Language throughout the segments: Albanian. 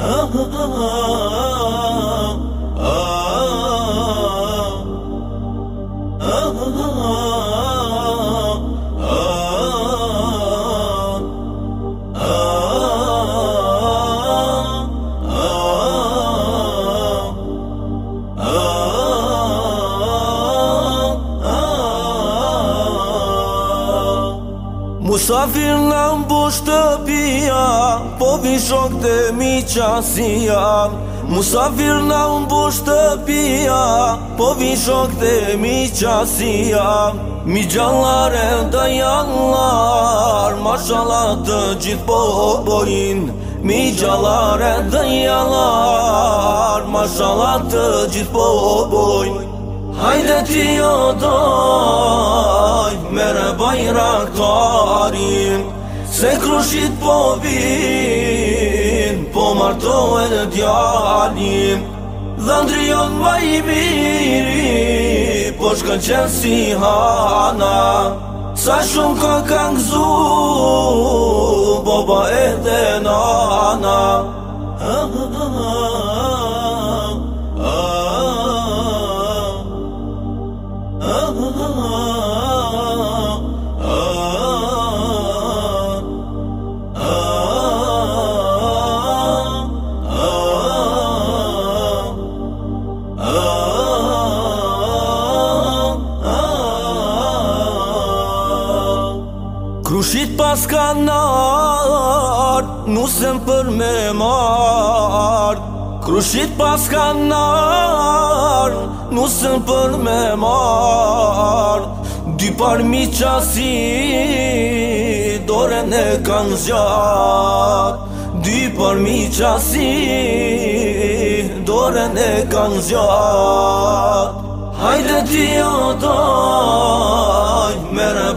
آه آه آه, آه. Sa fir në mbu shtëpia, po vishok shok të mi qasia Musa fir në mbu shtëpia, po vishok shok të mi qasia Mi gjallare dhe jallar, ma shalat të gjithë po bojin Mi gjallare dhe jallar, ma të gjithë po bojin Hajde ti o doj, mere bajrak tarin Se krushit po vin, po martohet e djanin Dhe ndrion i miri, po shkën qenë si hana Sa shumë ka kangëzu, boba ka nar Nusëm për me mar Krushit pas ka nar Nusëm për me mar Dy par mi qasi Dore ne kanë zjar Dy par mi qasi Dore ne kanë zjar Hajde ti o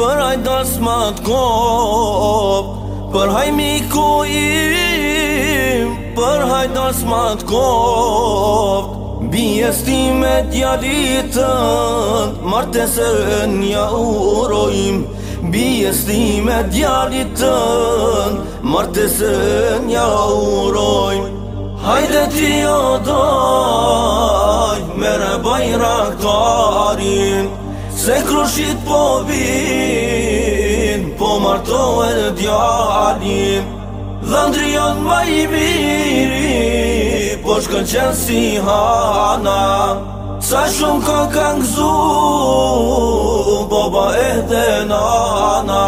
Për haj dasë ma të kop Për haj miku im Për haj dasë ma të kop Bjestimet ja ditën Martesën ja urojim Bjestimet ja ditën Martesën ja urojim Hajde ti Mere bajraktarin Hajde Se kërëshit po vinë, po martohen e djalim Dhe ndrion ma i miri, po shkën qenë si hana Sa shumë ka kanë gëzu, po ba e dhe nana